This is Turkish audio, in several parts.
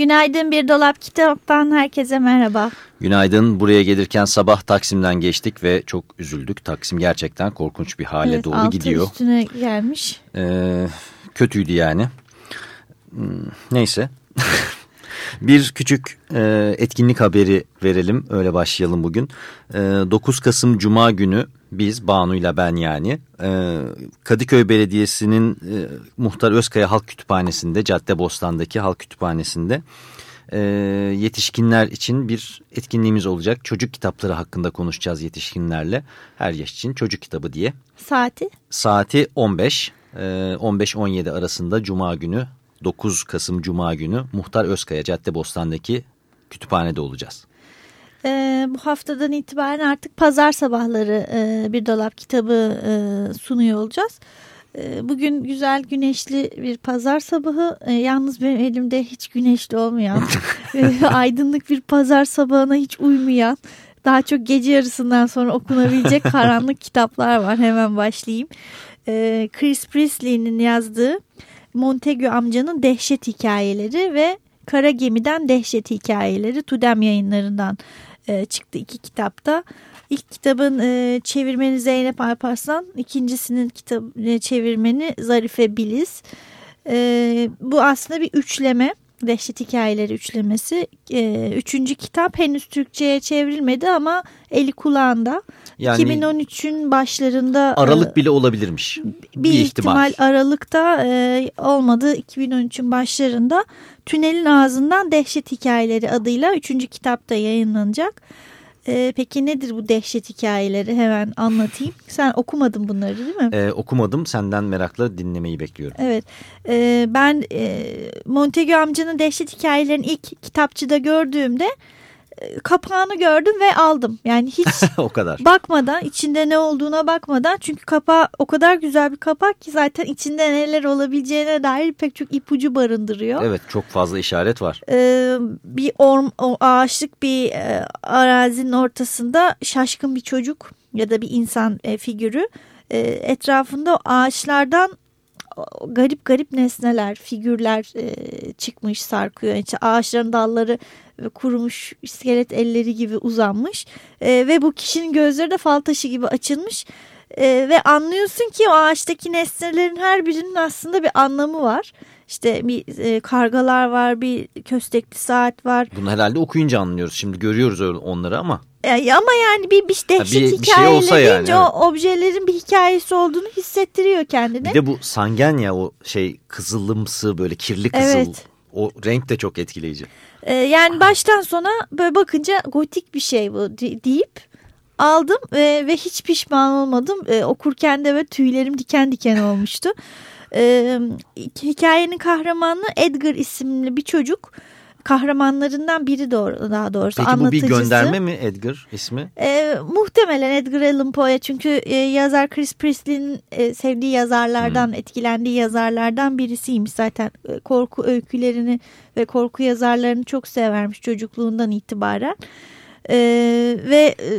Günaydın Bir Dolap Kitap'tan herkese merhaba. Günaydın. Buraya gelirken sabah Taksim'den geçtik ve çok üzüldük. Taksim gerçekten korkunç bir hale evet, doğru gidiyor. üstüne gelmiş. Ee, kötüydü yani. Hmm, Neyse. bir küçük e, etkinlik haberi verelim. Öyle başlayalım bugün. E, 9 Kasım Cuma günü biz Banu ile ben yani e, Kadıköy Belediyesi'nin e, Muhtar Özkaya Halk Kütüphanesi'nde Caddebostan'daki Halk Kütüphanesi'nde e, yetişkinler için bir etkinliğimiz olacak. Çocuk kitapları hakkında konuşacağız yetişkinlerle. Her yaş için çocuk kitabı diye. Saati? Saati 15, e, 15-17 arasında Cuma günü 9 Kasım Cuma günü Muhtar Özkaya Caddebostan'daki kütüphanede olacağız. Ee, bu haftadan itibaren artık pazar sabahları e, Bir Dolap Kitabı e, sunuyor olacağız. E, bugün güzel güneşli bir pazar sabahı. E, yalnız benim elimde hiç güneşli olmayan, e, aydınlık bir pazar sabahına hiç uymayan, daha çok gece yarısından sonra okunabilecek karanlık kitaplar var. Hemen başlayayım. E, Chris Priestley'nin yazdığı Montague amcanın dehşet hikayeleri ve Kara Gemi'den Dehşet Hikayeleri Tudem yayınlarından e, çıktı iki kitapta. İlk kitabın e, çevirmeni Zeynep Alparslan, ikincisinin kitap e, çevirmeni Zarife Biliz. E, bu aslında bir üçleme. Dehşet Hikayeleri üçlemesi. E, üçüncü kitap henüz Türkçe'ye çevrilmedi ama eli kulağında. Yani 2013'ün başlarında Aralık e, bile olabilirmiş. bir, ihtimal. Aralık'ta e, olmadı 2013'ün başlarında Tünelin Ağzından Dehşet Hikayeleri adıyla 3. kitapta yayınlanacak. E, peki nedir bu dehşet hikayeleri hemen anlatayım. Sen okumadın bunları değil mi? Ee, okumadım senden merakla dinlemeyi bekliyorum. Evet e, ben e, Montague amcanın dehşet hikayelerini ilk kitapçıda gördüğümde e, kapağını gördüm ve aldım. Yani hiç o kadar. bakmadan içinde ne olduğuna bakmadan çünkü kapağı o kadar güzel bir kapak ki zaten içinde neler olabileceğine dair pek çok ipucu barındırıyor. Evet çok fazla işaret var. Ee, bir orm, o ağaçlık bir e, arazinin ortasında şaşkın bir çocuk ya da bir insan e, figürü e, etrafında ağaçlardan garip garip nesneler, figürler e, çıkmış, sarkıyor. İşte ağaçların dalları kurumuş, iskelet elleri gibi uzanmış E, ve bu kişinin gözleri de fal taşı gibi açılmış. E, ve anlıyorsun ki o ağaçtaki nesnelerin her birinin aslında bir anlamı var. İşte bir e, kargalar var, bir köstekli saat var. Bunu herhalde okuyunca anlıyoruz. Şimdi görüyoruz onları ama. E, ama yani bir, bir dehşet bir- bir şey hikayeleri olsa yani, evet. o objelerin bir hikayesi olduğunu hissettiriyor kendine. Bir de bu sangen ya o şey kızılımsı böyle kirli kızıl. Evet. O renk de çok etkileyici. Ee, yani baştan sona böyle bakınca gotik bir şey bu de- deyip aldım ve, ve hiç pişman olmadım. Ee, okurken de böyle tüylerim diken diken olmuştu. Ee, hikayenin kahramanı Edgar isimli bir çocuk. Kahramanlarından biri doğru, daha doğrusu Peki bu bir anlatıcısı. gönderme mi Edgar ismi? Ee, muhtemelen Edgar Allan Poe'ya çünkü e, yazar Chris Priestley'nin e, sevdiği yazarlardan, Hmm. etkilendiği yazarlardan birisiymiş. Zaten e, korku öykülerini ve korku yazarlarını çok severmiş çocukluğundan itibaren. Ee, ve e,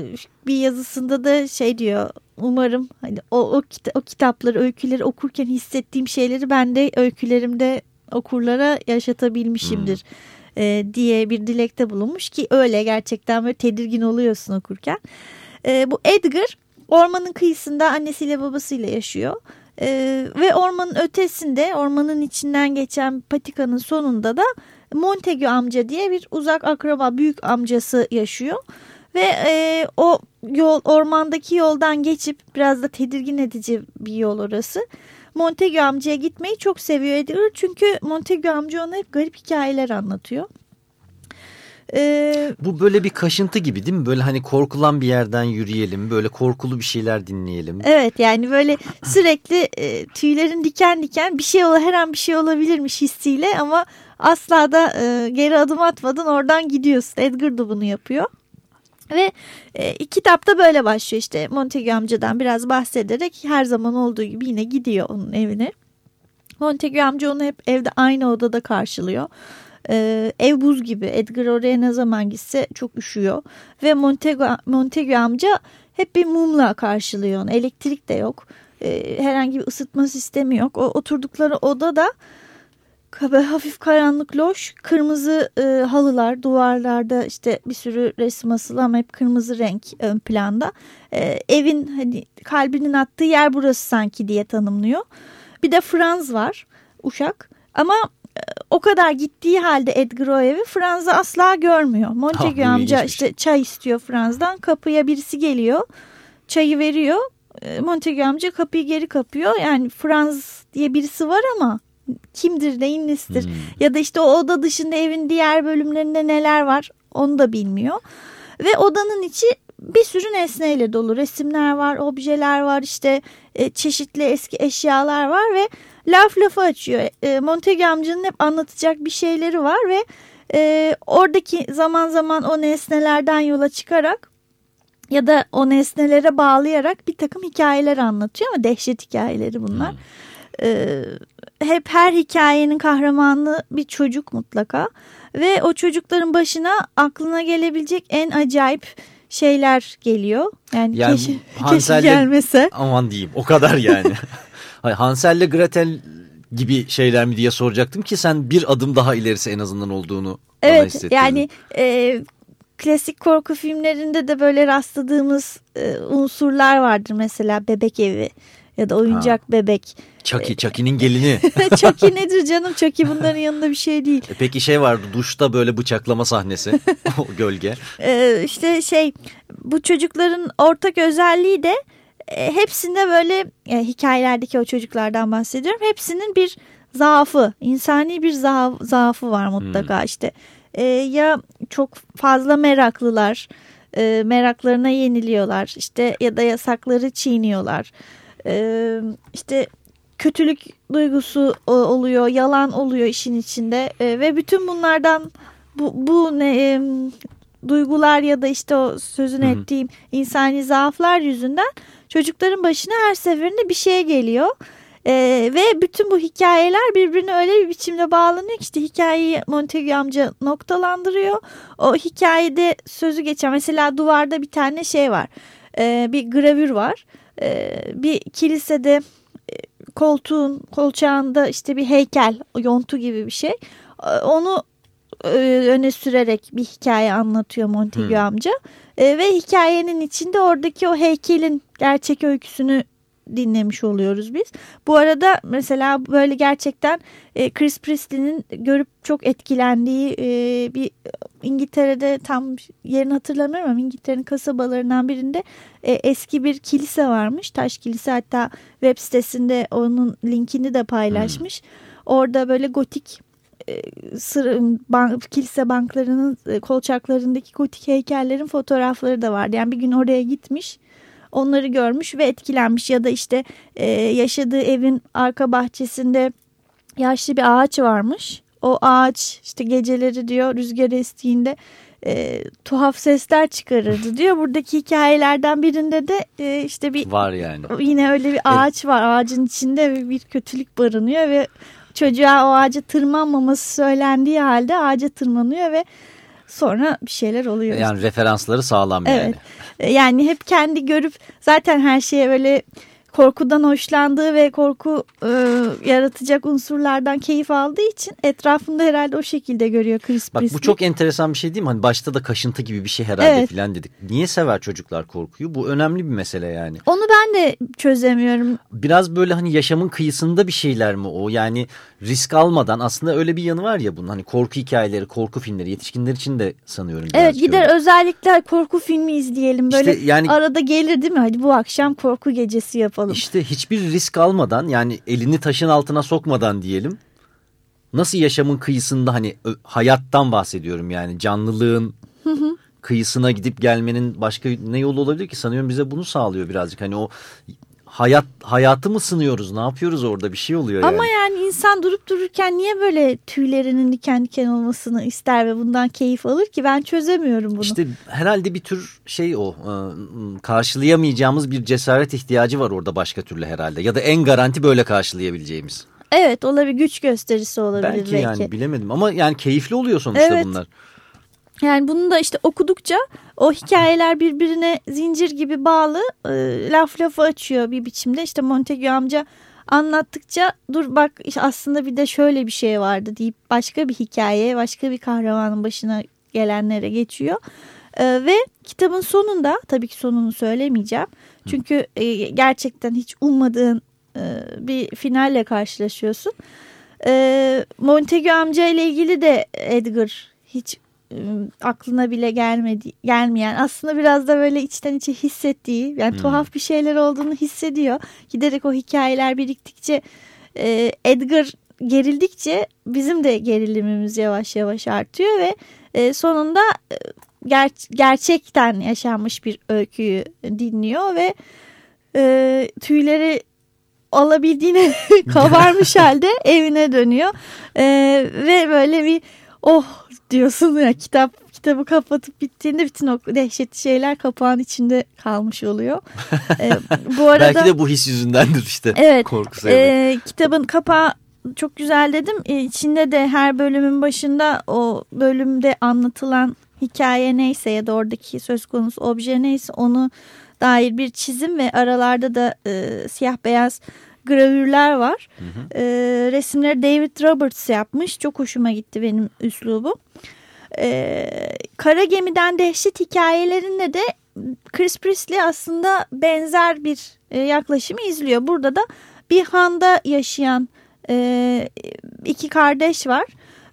bir yazısında da şey diyor umarım hani o, o, kita- o kitapları, öyküleri okurken hissettiğim şeyleri ben de öykülerimde okurlara yaşatabilmişimdir e, diye bir dilekte bulunmuş ki öyle gerçekten böyle tedirgin oluyorsun okurken. E, bu Edgar ormanın kıyısında annesiyle babasıyla yaşıyor. E, ve ormanın ötesinde ormanın içinden geçen patikanın sonunda da Montague amca diye bir uzak akraba büyük amcası yaşıyor. Ve e, o yol ormandaki yoldan geçip biraz da tedirgin edici bir yol orası. Montague amcaya gitmeyi çok seviyor Edgar. Çünkü Montague amca ona hep garip hikayeler anlatıyor. E, Bu böyle bir kaşıntı gibi değil mi? Böyle hani korkulan bir yerden yürüyelim, böyle korkulu bir şeyler dinleyelim. evet yani böyle sürekli e, tüylerin diken diken bir şey her an bir şey olabilirmiş hissiyle ama asla da e, geri adım atmadan oradan gidiyorsun. Edgar da bunu yapıyor. Ve e, kitapta böyle başlıyor işte Montague amcadan biraz bahsederek her zaman olduğu gibi yine gidiyor onun evine. Montague amca onu hep evde aynı odada karşılıyor. Ee, ev buz gibi Edgar oraya ne zaman gitse çok üşüyor. Ve Montague, Montague amca hep bir mumla karşılıyor onu. Elektrik de yok. Ee, herhangi bir ısıtma sistemi yok. O oturdukları oda da Böyle hafif karanlık loş, kırmızı e, halılar, duvarlarda işte bir sürü resim asılı ama hep kırmızı renk ön planda. E, evin hani kalbinin attığı yer burası sanki diye tanımlıyor. Bir de Franz var, uşak ama e, o kadar gittiği halde Edgar o evi Franz'ı asla görmüyor. Montague Ha, bu amca işte çay istiyor Franz'dan, kapıya birisi geliyor, çayı veriyor. E, Montague amca kapıyı geri kapıyor. Yani Franz diye birisi var ama kimdir neyin nesidir Hmm. ya da işte o oda dışında evin diğer bölümlerinde neler var onu da bilmiyor. Ve odanın içi bir sürü nesneyle dolu resimler var objeler var işte e, çeşitli eski eşyalar var ve laf lafı açıyor. E, Montague amcanın hep anlatacak bir şeyleri var ve e, oradaki zaman zaman o nesnelerden yola çıkarak ya da o nesnelere bağlayarak bir takım hikayeler anlatıyor ama dehşet hikayeleri bunlar. Ee, hep her hikayenin kahramanı bir çocuk mutlaka ve o çocukların başına aklına gelebilecek en acayip şeyler geliyor. Yani, Yani keşi, Hansel'le- keşi gelmese. Aman diyeyim o kadar yani. Hansel'le Gretel gibi şeyler mi diye soracaktım ki sen bir adım daha ilerisi en azından olduğunu Evet yani e, klasik korku filmlerinde de böyle rastladığımız e, unsurlar vardır mesela bebek evi ya da oyuncak bebek. Chucky, Chucky'nin gelini. Chucky nedir canım Chucky bunların yanında bir şey değil. E Peki şey vardı duşta böyle bıçaklama sahnesi. o gölge. Ee, işte şey bu çocukların ortak özelliği de e, hepsinde böyle e, hikayelerdeki o çocuklardan bahsediyorum. Hepsinin bir zaafı, insani bir zaaf, zaafı var mutlaka işte. E, ya çok fazla meraklılar, e, meraklarına yeniliyorlar işte ya da yasakları çiğniyorlar. E, işte kötülük duygusu o- oluyor, yalan oluyor işin içinde E, ve bütün bunlardan bu, bu ne e, duygular ya da işte o sözünü Hı hı. ettiğim insani zaaflar yüzünden çocukların başına her seferinde bir şey geliyor. Ee, ve bütün bu hikayeler birbirine öyle bir biçimde bağlanıyor ki işte hikayeyi Montague amca noktalandırıyor. O hikayede sözü geçen mesela duvarda bir tane şey var. Ee, bir gravür var. Ee, bir kilisede e, koltuğun kolçağında işte bir heykel yontu gibi bir şey. Ee, Onu e, öne sürerek bir hikaye anlatıyor Montague Hmm. amca. E, ve hikayenin içinde oradaki o heykelin gerçek öyküsünü dinlemiş oluyoruz biz. Bu arada mesela böyle gerçekten e, Chris Priestley'nin görüp çok etkilendiği e, bir İngiltere'de tam yerini hatırlamıyorum ama İngiltere'nin kasabalarından birinde e, eski bir kilise varmış. Taş kilise hatta web sitesinde onun linkini de paylaşmış. Orada böyle gotik e, bank, kilise banklarının e, kolçaklarındaki gotik heykellerin fotoğrafları da vardı. Yani bir gün oraya gitmiş onları görmüş ve etkilenmiş ya da işte e, yaşadığı evin arka bahçesinde yaşlı bir ağaç varmış. O ağaç işte geceleri diyor rüzgar estiğinde e, tuhaf sesler çıkarırdı diyor. Buradaki hikayelerden birinde de e, işte bir Var yani. yine öyle bir ağaç var. Ağacın içinde bir kötülük barınıyor ve çocuğa o ağaca tırmanmaması söylendiği halde ağaca tırmanıyor ve sonra bir şeyler oluyor. Yani referansları sağlam yani. Evet. E, Yani hep kendi görüp zaten her şeye böyle korkudan hoşlandığı ve korku e, yaratacak unsurlardan keyif aldığı için etrafında herhalde o şekilde görüyor Chris Bak Priestley. bu çok enteresan bir şey değil mi? Hani başta da kaşıntı gibi bir şey herhalde Evet. filan dedik. Niye sever çocuklar korkuyu? Bu önemli bir mesele yani. Onu ben de çözemiyorum. Biraz böyle hani yaşamın kıyısında bir şeyler mi o? Yani risk almadan aslında öyle bir yanı var ya bunun. Hani korku hikayeleri, korku filmleri yetişkinler için de sanıyorum. Evet gider öyle. özellikle korku filmi izleyelim. Böyle İşte yani- arada gelir değil mi? Hadi bu akşam korku gecesi yapalım. İşte hiçbir risk almadan yani elini taşın altına sokmadan diyelim. nasıl yaşamın kıyısında hani hayattan bahsediyorum yani canlılığın kıyısına gidip gelmenin başka ne yolu olabilir ki? Sanıyorum bize bunu sağlıyor birazcık. Hani o hayat hayatı mı sınıyoruz ne yapıyoruz orada bir şey oluyor Ama yani insan durup dururken niye böyle tüylerinin diken diken olmasını ister ve bundan keyif alır ki ben çözemiyorum bunu. İşte herhalde bir tür şey o e, karşılayamayacağımız bir cesaret ihtiyacı var orada başka türlü herhalde ya da en garanti böyle karşılayabileceğimiz. Evet olabilir güç gösterisi olabilir belki. Belki yani bilemedim ama yani keyifli oluyor sonuçta evet. bunlar. Yani bunu da işte okudukça o hikayeler birbirine zincir gibi bağlı e, laf lafı açıyor bir biçimde. İşte Montague amca anlattıkça dur bak aslında bir de şöyle bir şey vardı deyip başka bir hikaye başka bir kahramanın başına gelenlere geçiyor. E, ve kitabın sonunda tabii ki sonunu söylemeyeceğim. Çünkü e, gerçekten hiç ummadığın e, bir finalle karşılaşıyorsun. E, Montague amca ile ilgili de Edgar hiç aklına bile gelmedi gelmeyen aslında biraz da böyle içten içe hissettiği yani hmm. tuhaf bir şeyler olduğunu hissediyor. Giderek o hikayeler biriktikçe e, Edgar gerildikçe bizim de gerilimimiz yavaş yavaş artıyor ve e, sonunda e, ger gerçekten yaşanmış bir öyküyü dinliyor ve e, tüyleri alabildiğine kabarmış halde evine dönüyor e, ve böyle bir oh diyorsun ya kitap kitabı kapatıp bittiğinde bütün o dehşetli şeyler kapağın içinde kalmış oluyor. ee, bu arada belki de bu his yüzündendir işte. Evet. Korkusu e, kitabın kapağı çok güzel dedim. E, içinde de her bölümün başında o bölümde anlatılan hikaye neyse ya da oradaki söz konusu obje neyse onu dair bir çizim ve aralarda da e, siyah beyaz gravürler var. Hı hı. E, resimleri David Roberts yapmış. Çok hoşuma gitti benim üslubu. E, Kara Gemi'den Dehşet hikayelerinde de Chris Priestley aslında benzer bir e, yaklaşımı izliyor. Burada da bir handa yaşayan e, iki kardeş var.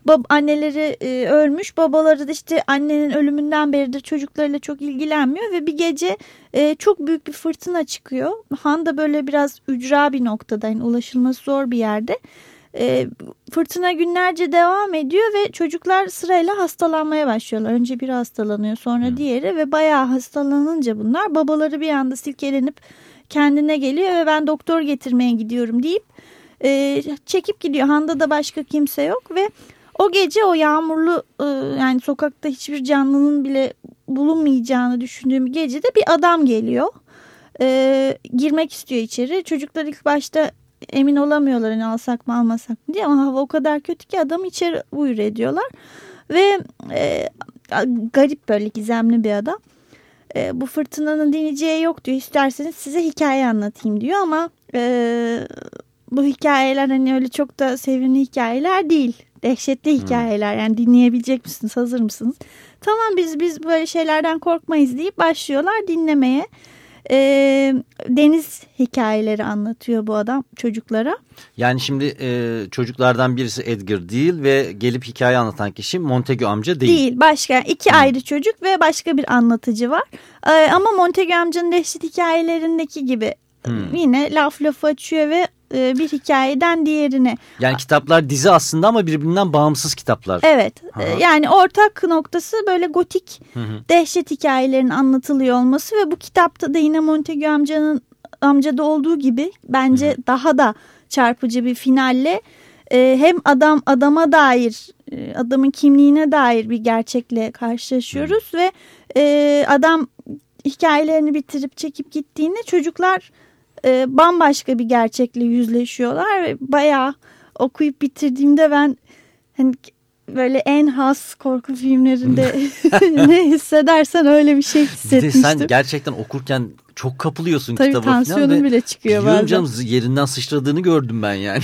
Bab anneleri e, ölmüş babaları da işte annenin ölümünden beridir çocuklarıyla çok ilgilenmiyor ve bir gece e, çok büyük bir fırtına çıkıyor. Han da böyle biraz ücra bir noktada yani ulaşılması zor bir yerde. E, fırtına günlerce devam ediyor ve çocuklar sırayla hastalanmaya başlıyorlar. Önce biri hastalanıyor sonra diğeri ve bayağı hastalanınca bunlar babaları bir anda silkelenip kendine geliyor ve ben doktor getirmeye gidiyorum deyip e, çekip gidiyor. Handa da başka kimse yok ve o gece o yağmurlu e, yani sokakta hiçbir canlının bile bulunmayacağını düşündüğüm gecede bir adam geliyor. E, girmek istiyor içeri. Çocuklar ilk başta emin olamıyorlar hani alsak mı almasak mı diye ama hava o kadar kötü ki adamı içeri buyur ediyorlar. Ve e, garip böyle gizemli bir adam. E, bu fırtınanın dineceği yok diyor. İsterseniz size hikaye anlatayım diyor ama e, bu hikayeler hani öyle çok da sevimli hikayeler değil dehşetli hmm. hikayeler yani dinleyebilecek misiniz hazır mısınız? Tamam biz biz böyle şeylerden korkmayız deyip başlıyorlar dinlemeye. Ee, deniz hikayeleri anlatıyor bu adam çocuklara. Yani şimdi e, çocuklardan birisi Edgar değil ve gelip hikaye anlatan kişi Montague amca değil. Değil başka iki hmm. ayrı çocuk ve başka bir anlatıcı var. Ee, ama Montague amcanın dehşet hikayelerindeki gibi hmm. yine laf lafı açıyor ve e, bir hikayeden diğerine. Yani kitaplar dizi aslında ama birbirinden bağımsız kitaplar. Evet Aha. E, yani ortak noktası böyle gotik hı hı. dehşet hikayelerinin anlatılıyor olması ve bu kitapta da yine Montague amcanın amcada olduğu gibi bence hı. daha da çarpıcı bir finalle e, hem adam adama dair adamın kimliğine dair bir gerçekle karşılaşıyoruz hı. ve adam hikayelerini bitirip çekip gittiğinde çocuklar e, bambaşka bir gerçekle yüzleşiyorlar ve bayağı okuyup bitirdiğimde ben hani böyle en has korku filmlerinde ne hissedersen öyle bir şey hissetmiştim. sen gerçekten okurken çok kapılıyorsun Tabii kitaba tansiyonum bile çıkıyor bazen. canım yerinden sıçradığını gördüm ben yani.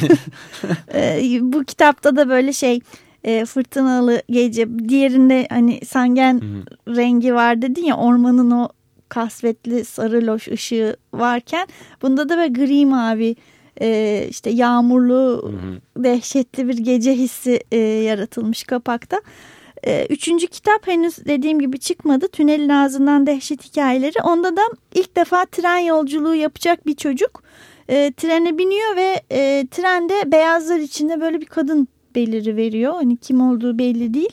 ee, bu kitapta da böyle şey e, fırtınalı gece diğerinde hani sangen Hı-hı. rengi var dedin ya ormanın o kasvetli sarı loş ışığı varken bunda da böyle gri mavi e, işte yağmurlu hı hı. dehşetli bir gece hissi e, yaratılmış kapakta. E, üçüncü kitap henüz dediğim gibi çıkmadı. Tünelin ağzından dehşet hikayeleri. Onda da ilk defa tren yolculuğu yapacak bir çocuk e, trene biniyor ve e, trende beyazlar içinde böyle bir kadın beliri veriyor. Hani kim olduğu belli değil.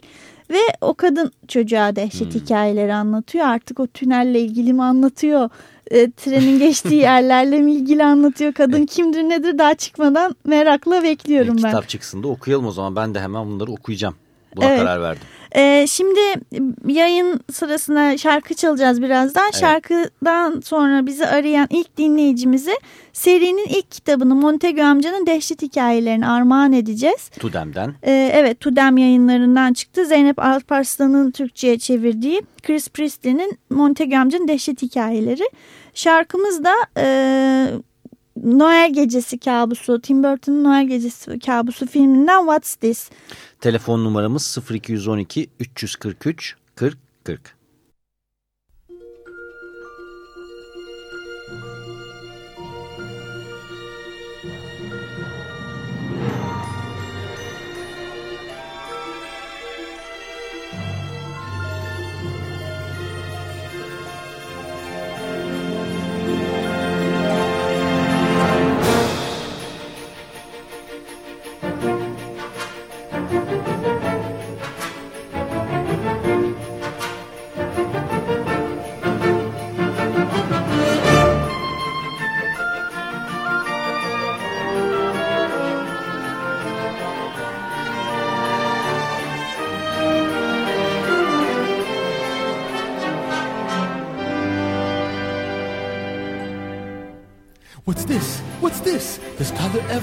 Ve o kadın çocuğa dehşet hmm. hikayeleri anlatıyor. Artık o tünelle ilgili mi anlatıyor? E, trenin geçtiği yerlerle mi ilgili anlatıyor? Kadın evet. kimdir nedir daha çıkmadan merakla bekliyorum e, ben. Kitap çıksın da okuyalım o zaman. Ben de hemen bunları okuyacağım. Buna evet. karar verdim. Ee, şimdi yayın sırasında şarkı çalacağız birazdan. Evet. Şarkıdan sonra bizi arayan ilk dinleyicimizi serinin ilk kitabını Montego amcanın dehşet hikayelerini armağan edeceğiz. Tudem'den. Ee, evet Tudem yayınlarından çıktı. Zeynep Alparslan'ın Türkçe'ye çevirdiği Chris Priestley'nin Montego amcanın dehşet hikayeleri. Şarkımız da... E, Noel Gecesi Kabusu, Tim Burton'un Noel Gecesi Kabusu filminden What's This? Telefon numaramız 0212 343 40 40.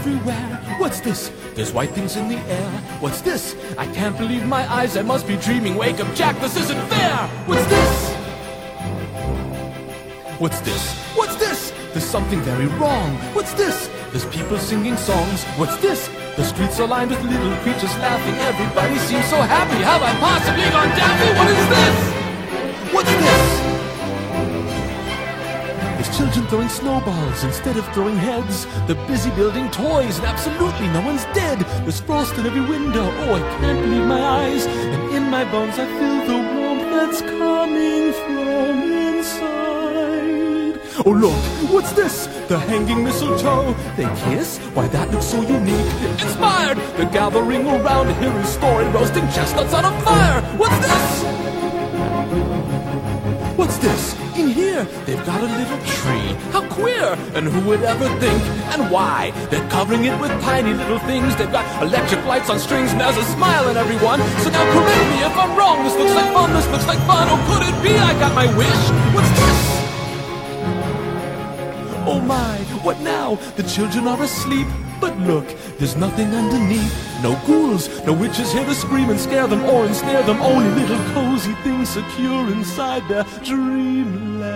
Everywhere. What's this? There's white things in the air. What's this? I can't believe my eyes. I must be dreaming. Wake up, Jack. This isn't fair. What's this? What's this? What's this? There's something very wrong. What's this? There's people singing songs. What's this? The streets are lined with little creatures laughing. Everybody seems so happy. Have I possibly gone daffy? What is this? What's this? Children throwing snowballs instead of throwing heads. They're busy building toys and absolutely no one's dead. There's frost in every window. Oh, I can't believe my eyes. And in my bones I feel the warmth that's coming from inside. Oh, look, what's this? The hanging mistletoe. They kiss? Why, that looks so unique. Inspired! They're gathering around to hear his story, roasting chestnuts on a fire. What's this? What's this? In here, they've got a little tree. How queer! And who would ever think? And why? They're covering it with tiny little things. They've got electric lights on strings, and there's a smile in everyone. So now correct me if I'm wrong. This looks like fun. This looks like fun. Oh, could it be I got my wish? What's this? What now? The children are asleep. But look, there's nothing underneath. No ghouls, no witches here to scream and scare them or ensnare them. Only little cozy things secure inside their dreamland.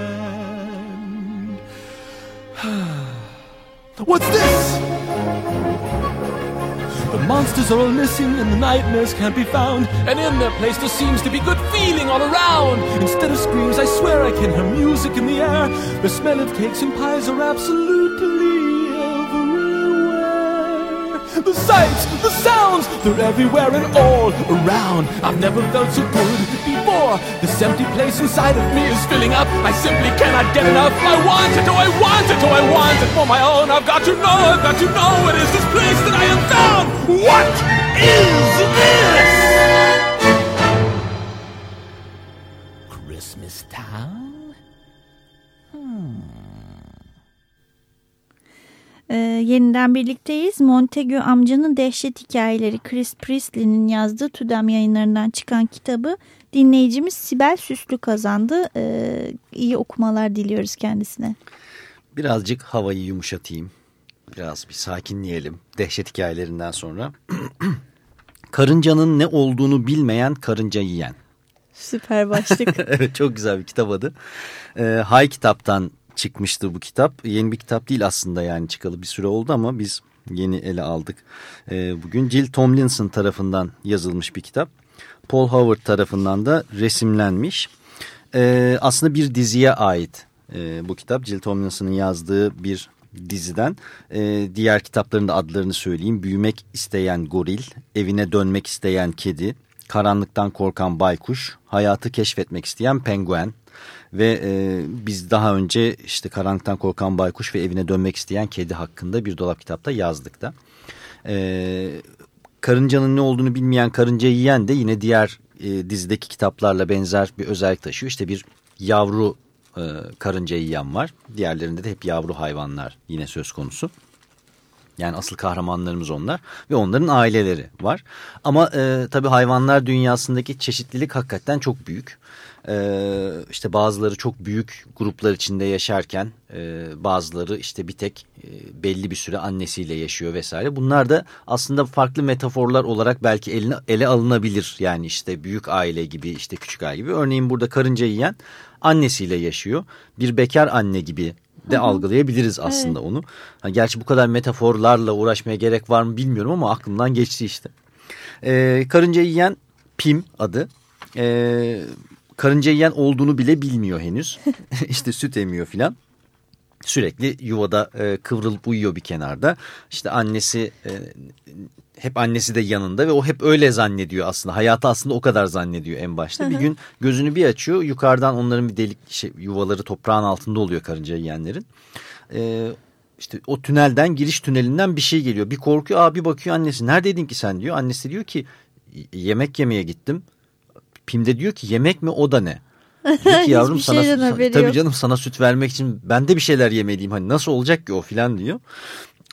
What's this? The monsters are all missing and the nightmares can't be found. And in their place there seems to be good feeling all around. Instead of screams, I swear I can hear music in the air. The smell of cakes and pies are absolutely the sights, the sounds, they're everywhere and all around. I've never felt so good before. This empty place inside of me is filling up. I simply cannot get enough. I want it, oh I want it, oh I want it for my own. I've got to know, I've got to know it is this place that I have found. What is this? Ee, yeniden birlikteyiz. Montague amcanın dehşet hikayeleri Chris Priestley'nin yazdığı Tudem yayınlarından çıkan kitabı dinleyicimiz Sibel Süslü kazandı. Ee, iyi okumalar diliyoruz kendisine. Birazcık havayı yumuşatayım. Biraz bir sakinleyelim. Dehşet hikayelerinden sonra. Karıncanın ne olduğunu bilmeyen karınca yiyen. Süper başlık. evet çok güzel bir kitap adı. Ee, Hay kitaptan çıkmıştı bu kitap. Yeni bir kitap değil aslında yani çıkalı bir süre oldu ama biz yeni ele aldık. E, bugün Jill Tomlinson tarafından yazılmış bir kitap. Paul Howard tarafından da resimlenmiş. E, aslında bir diziye ait e, bu kitap. Jill Tomlinson'ın yazdığı bir diziden. E, diğer kitapların da adlarını söyleyeyim. Büyümek isteyen goril, evine dönmek isteyen kedi, karanlıktan korkan baykuş, hayatı keşfetmek isteyen penguen, ve e, biz daha önce işte karanlıktan korkan baykuş ve evine dönmek isteyen kedi hakkında bir dolap kitapta yazdık da. E, karıncanın ne olduğunu bilmeyen karınca yiyen de yine diğer e, dizideki kitaplarla benzer bir özellik taşıyor. İşte bir yavru e, karınca yiyen var. Diğerlerinde de hep yavru hayvanlar yine söz konusu. Yani asıl kahramanlarımız onlar ve onların aileleri var. Ama e, tabii hayvanlar dünyasındaki çeşitlilik hakikaten çok büyük. E, işte bazıları çok büyük gruplar içinde yaşarken e, bazıları işte bir tek e, belli bir süre annesiyle yaşıyor vesaire. Bunlar da aslında farklı metaforlar olarak belki eline, ele alınabilir. Yani işte büyük aile gibi işte küçük aile gibi. Örneğin burada karınca yiyen annesiyle yaşıyor. Bir bekar anne gibi de Hı -hı. algılayabiliriz aslında evet. onu. Gerçi bu kadar metaforlarla uğraşmaya gerek var mı bilmiyorum ama aklımdan geçti işte. Ee, karınca yiyen Pim adı. Ee, karınca yiyen olduğunu bile bilmiyor henüz. işte süt emiyor filan. Sürekli yuvada e, kıvrılıp uyuyor bir kenarda. İşte annesi e, hep annesi de yanında ve o hep öyle zannediyor aslında. Hayatı aslında o kadar zannediyor en başta. Bir gün gözünü bir açıyor. Yukarıdan onların bir delik şey, yuvaları toprağın altında oluyor karınca yiyenlerin. Ee, işte o tünelden giriş tünelinden bir şey geliyor. Bir korkuyor abi bakıyor annesi. Neredeydin ki sen diyor. Annesi diyor ki yemek yemeye gittim. Pim'de diyor ki yemek mi o da ne? Diyor ki yavrum sana tabii canım sana süt vermek için ben de bir şeyler yemeliyim. Hani nasıl olacak ki o filan diyor.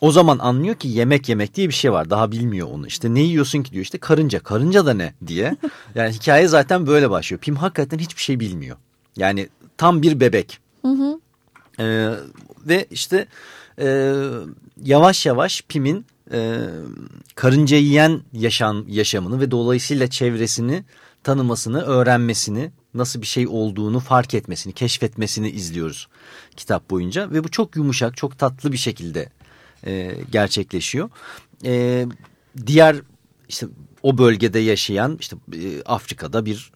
O zaman anlıyor ki yemek yemek diye bir şey var. Daha bilmiyor onu. İşte ne yiyorsun ki diyor. İşte karınca. Karınca da ne diye. Yani hikaye zaten böyle başlıyor. Pim hakikaten hiçbir şey bilmiyor. Yani tam bir bebek. Hı hı. Ee, ve işte e, yavaş yavaş Pim'in e, karınca yiyen yaşam, yaşamını ve dolayısıyla çevresini tanımasını, öğrenmesini, nasıl bir şey olduğunu fark etmesini, keşfetmesini izliyoruz kitap boyunca. Ve bu çok yumuşak, çok tatlı bir şekilde e, gerçekleşiyor. E, diğer işte o bölgede yaşayan işte e, Afrika'da bir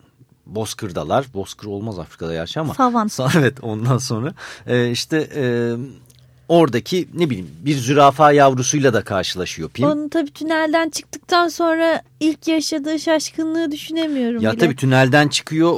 bozkırdalar. Bozkır olmaz Afrika'da yaşa ama. Savan. Evet ondan sonra e, işte e, oradaki ne bileyim bir zürafa yavrusuyla da karşılaşıyor Pim. Onun tabii tünelden çıktıktan sonra ilk yaşadığı şaşkınlığı düşünemiyorum ya bile. tabii tünelden çıkıyor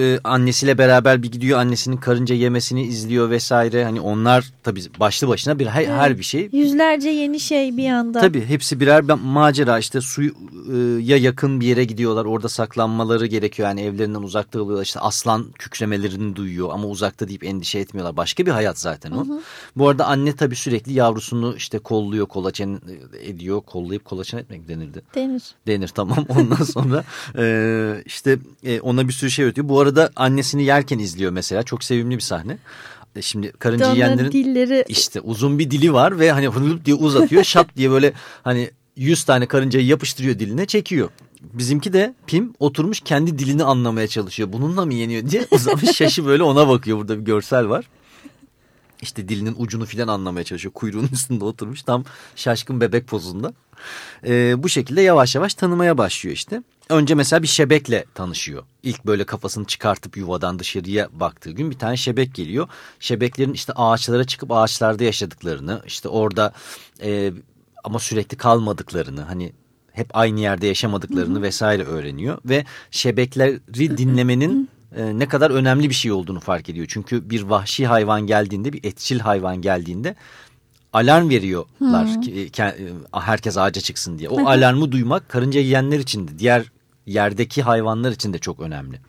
e, annesiyle beraber bir gidiyor annesinin karınca yemesini izliyor vesaire. Hani onlar tabii başlı başına bir her, evet. her bir şey. Yüzlerce yeni şey bir anda. Tabii hepsi birer macera işte suya e, yakın bir yere gidiyorlar orada saklanmaları gerekiyor. Yani evlerinden uzakta oluyorlar işte aslan kükremelerini duyuyor ama uzakta deyip endişe etmiyorlar. Başka bir hayat zaten o. Hı hı. Bu arada anne tabii sürekli yavrusunu işte kolluyor kolaçen ediyor kollayıp kolaçen etmek denirdi. Denir. Denir tamam ondan sonra e, işte e, ona bir sürü şey öğretiyor. Bu arada annesini yerken izliyor mesela çok sevimli bir sahne. E, şimdi karınca yiyenlerin dilleri... işte uzun bir dili var ve hani hırlıp diye uzatıyor şat diye böyle hani 100 tane karıncayı yapıştırıyor diline çekiyor. Bizimki de Pim oturmuş kendi dilini anlamaya çalışıyor. Bununla mı yeniyor diye uzamış şaşı böyle ona bakıyor. Burada bir görsel var işte dilinin ucunu filan anlamaya çalışıyor. Kuyruğunun üstünde oturmuş tam şaşkın bebek pozunda. Ee, bu şekilde yavaş yavaş tanımaya başlıyor işte. Önce mesela bir şebekle tanışıyor. İlk böyle kafasını çıkartıp yuvadan dışarıya baktığı gün bir tane şebek geliyor. Şebeklerin işte ağaçlara çıkıp ağaçlarda yaşadıklarını işte orada e, ama sürekli kalmadıklarını hani hep aynı yerde yaşamadıklarını vesaire öğreniyor. Ve şebekleri dinlemenin e, ne kadar önemli bir şey olduğunu fark ediyor. Çünkü bir vahşi hayvan geldiğinde bir etçil hayvan geldiğinde alarm veriyorlar hmm. ki, e, herkes ağaca çıksın diye. O alarmı duymak karınca yiyenler için de diğer yerdeki hayvanlar için de çok önemli.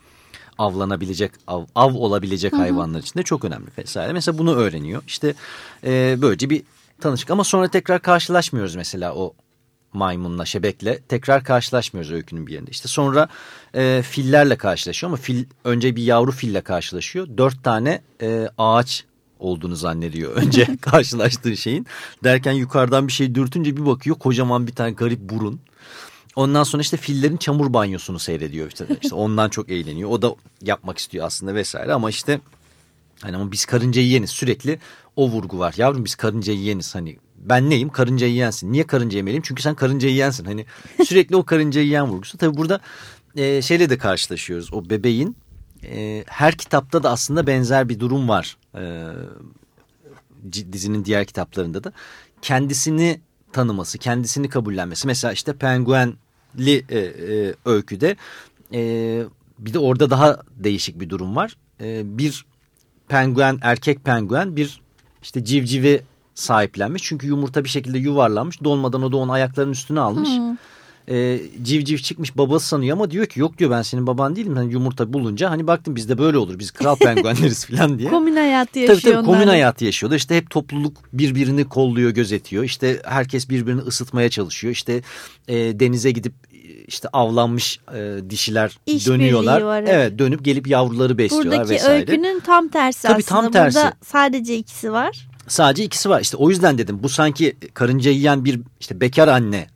Avlanabilecek, av, av olabilecek Hı hayvanlar için de çok önemli vesaire. Mesela bunu öğreniyor. İşte e, böylece bir tanışık ama sonra tekrar karşılaşmıyoruz mesela o maymunla, şebekle tekrar karşılaşmıyoruz öykünün bir yerinde. İşte sonra e, fillerle karşılaşıyor ama fil önce bir yavru fille karşılaşıyor. Dört tane e, ağaç olduğunu zannediyor önce karşılaştığı şeyin. Derken yukarıdan bir şey dürtünce bir bakıyor kocaman bir tane garip burun. Ondan sonra işte fillerin çamur banyosunu seyrediyor. İşte, işte ondan çok eğleniyor. O da yapmak istiyor aslında vesaire ama işte hani ama biz karınca yiyeniz sürekli o vurgu var. Yavrum biz karınca yiyeniz hani ben neyim? Karınca yiyensin. Niye karınca yemeliyim? Çünkü sen karınca yiyensin. Hani sürekli o karınca yiyen vurgusu. Tabii burada e, şeyle de karşılaşıyoruz. O bebeğin e, her kitapta da aslında benzer bir durum var. E, dizinin diğer kitaplarında da. Kendisini tanıması, kendisini kabullenmesi. Mesela işte penguenli e, e, öyküde e, bir de orada daha değişik bir durum var. E, bir penguen, erkek penguen bir işte civcivi sahiplenmiş. Çünkü yumurta bir şekilde yuvarlanmış. Donmadan o da onu ayaklarının üstüne almış. Hmm. e, civciv çıkmış babası sanıyor ama diyor ki yok diyor ben senin baban değilim. Hani yumurta bulunca hani baktım bizde böyle olur biz kral penguenleriz falan diye. Komün hayatı yaşıyor Tabii tabii komün onlar. hayatı yaşıyordu. İşte hep topluluk birbirini kolluyor, gözetiyor. İşte herkes birbirini ısıtmaya çalışıyor. İşte e, denize gidip işte avlanmış e, dişiler İşbirliği dönüyorlar. var, evet. evet. dönüp gelip yavruları besliyorlar Buradaki vesaire. öykünün tam tersi Tabii aslında. tam tersi. Burada sadece ikisi var. Sadece ikisi var. İşte o yüzden dedim bu sanki karınca yiyen bir işte bekar anne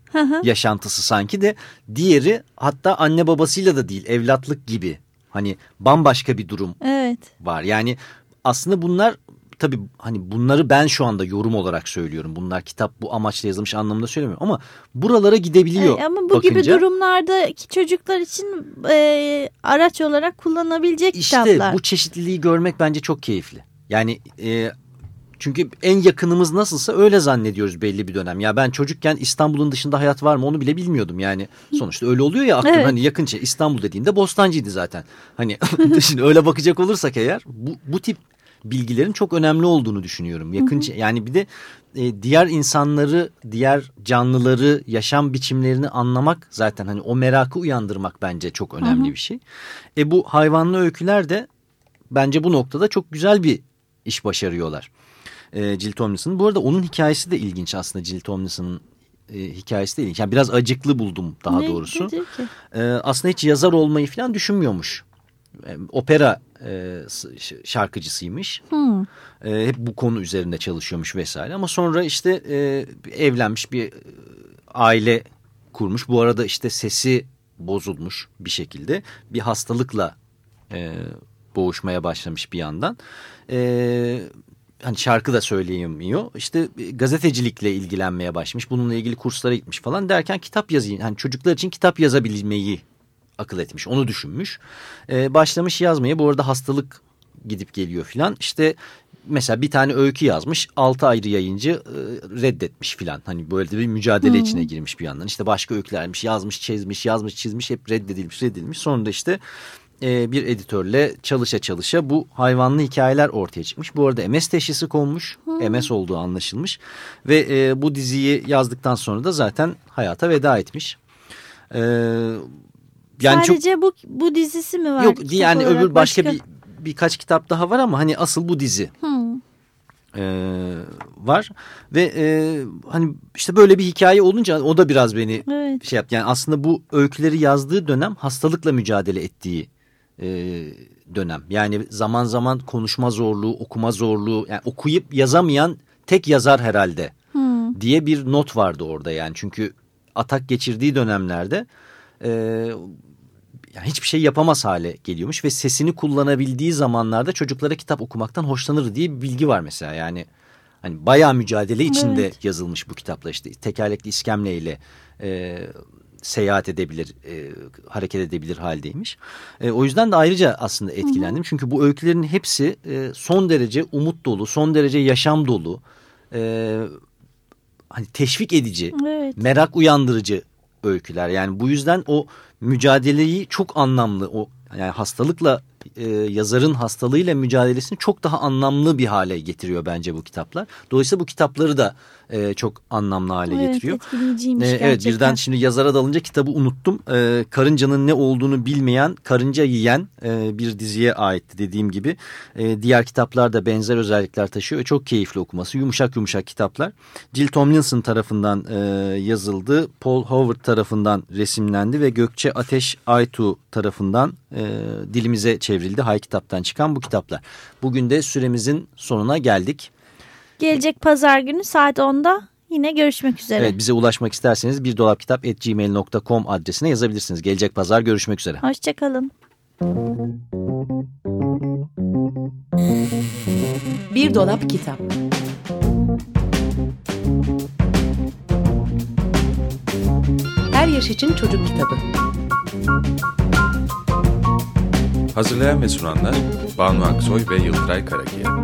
yaşantısı sanki de diğeri hatta anne babasıyla da değil evlatlık gibi. Hani bambaşka bir durum evet. var. Yani aslında bunlar tabii hani bunları ben şu anda yorum olarak söylüyorum. Bunlar kitap bu amaçla yazılmış anlamında söylemiyorum ama buralara gidebiliyor. Ama bu gibi bakınca. durumlardaki çocuklar için e, araç olarak kullanabilecek İşte kitaplar. bu çeşitliliği görmek bence çok keyifli. Yani e, çünkü en yakınımız nasılsa öyle zannediyoruz belli bir dönem. Ya ben çocukken İstanbul'un dışında hayat var mı onu bile bilmiyordum. Yani sonuçta öyle oluyor ya aklım Evet. hani yakın şey İstanbul dediğinde Bostancı'ydı zaten. Hani şimdi öyle bakacak olursak eğer bu, bu tip bilgilerin çok önemli olduğunu düşünüyorum. Yakın çe- yani bir de e, diğer insanları, diğer canlıları, yaşam biçimlerini anlamak zaten hani o merakı uyandırmak bence çok önemli bir şey. E bu hayvanlı öyküler de bence bu noktada çok güzel bir iş başarıyorlar. E, Jill Tomlinson'ın. Bu arada onun hikayesi de ilginç aslında Jill Tomlinson'ın e, hikayesi de ilginç. Yani biraz acıklı buldum daha Ne- doğrusu. ki? E, aslında hiç yazar olmayı falan düşünmüyormuş. E, opera e, şarkıcısıymış. Hmm. E, hep bu konu üzerinde çalışıyormuş vesaire. Ama sonra işte e, evlenmiş bir e, aile kurmuş. Bu arada işte sesi bozulmuş bir şekilde. Bir hastalıkla e, boğuşmaya başlamış bir yandan. E, hani şarkı da söyleyemiyor. İşte e, gazetecilikle ilgilenmeye başlamış. Bununla ilgili kurslara gitmiş falan derken kitap yazayım. Hani çocuklar için kitap yazabilmeyi akıl etmiş. Onu düşünmüş. E, başlamış yazmaya. Bu arada hastalık gidip geliyor filan. İşte mesela bir tane öykü yazmış. Altı ayrı yayıncı e, reddetmiş filan. Hani böyle bir mücadele içine girmiş bir yandan. İşte başka öykülermiş. Yazmış, çizmiş, yazmış, çizmiş. Hep reddedilmiş, reddedilmiş. Sonra işte e, bir editörle çalışa çalışa bu hayvanlı hikayeler ortaya çıkmış. Bu arada MS teşhisi konmuş. MS olduğu anlaşılmış. Ve e, bu diziyi yazdıktan sonra da zaten hayata veda etmiş. E, yani çok Sadece bu bu dizisi mi var? Yok yani öbür başka, bir birkaç kitap daha var ama hani asıl bu dizi Hmm. e, var ve e, hani işte böyle bir hikaye olunca o da biraz beni Evet. şey yaptı. Yani aslında bu öyküleri yazdığı dönem hastalıkla mücadele ettiği e, dönem. Yani zaman zaman konuşma zorluğu, okuma zorluğu, yani okuyup yazamayan tek yazar herhalde Hmm. diye bir not vardı orada yani. Çünkü atak geçirdiği dönemlerde e, yani hiçbir şey yapamaz hale geliyormuş ve sesini kullanabildiği zamanlarda çocuklara kitap okumaktan hoşlanır diye bir bilgi var mesela. Yani hani bayağı mücadele içinde Evet. yazılmış bu kitapla işte tekerlekli iskemleyle e, seyahat edebilir, e, hareket edebilir haldeymiş. E, o yüzden de ayrıca aslında etkilendim. Çünkü bu öykülerin hepsi e, son derece umut dolu, son derece yaşam dolu, e, hani teşvik edici, Evet. merak uyandırıcı öyküler. Yani bu yüzden o mücadeleyi çok anlamlı, o yani hastalıkla e, yazarın hastalığıyla mücadelesini çok daha anlamlı bir hale getiriyor bence bu kitaplar. Dolayısıyla bu kitapları da e, çok anlamlı hale Evet, getiriyor. gerçekten. evet birden şimdi yazara dalınca kitabı unuttum. Ee, karıncanın ne olduğunu bilmeyen, karınca yiyen e, bir diziye aitti dediğim gibi. Ee, diğer kitaplar da benzer özellikler taşıyor ve çok keyifli okuması. Yumuşak yumuşak kitaplar. Jill Tomlinson tarafından e, yazıldı. Paul Howard tarafından resimlendi ve Gökçe Ateş Aytu tarafından e, dilimize çevrildi. Hay kitaptan çıkan bu kitaplar. Bugün de süremizin sonuna geldik. Gelecek pazar günü saat 10'da yine görüşmek üzere. Evet bize ulaşmak isterseniz bir dolapkitap.gmail.com adresine yazabilirsiniz. Gelecek pazar görüşmek üzere. Hoşçakalın. Bir dolap kitap. Her yaş için çocuk kitabı. Hazırlayan ve sunanlar Banu Aksoy ve Yıldıray Karakiya.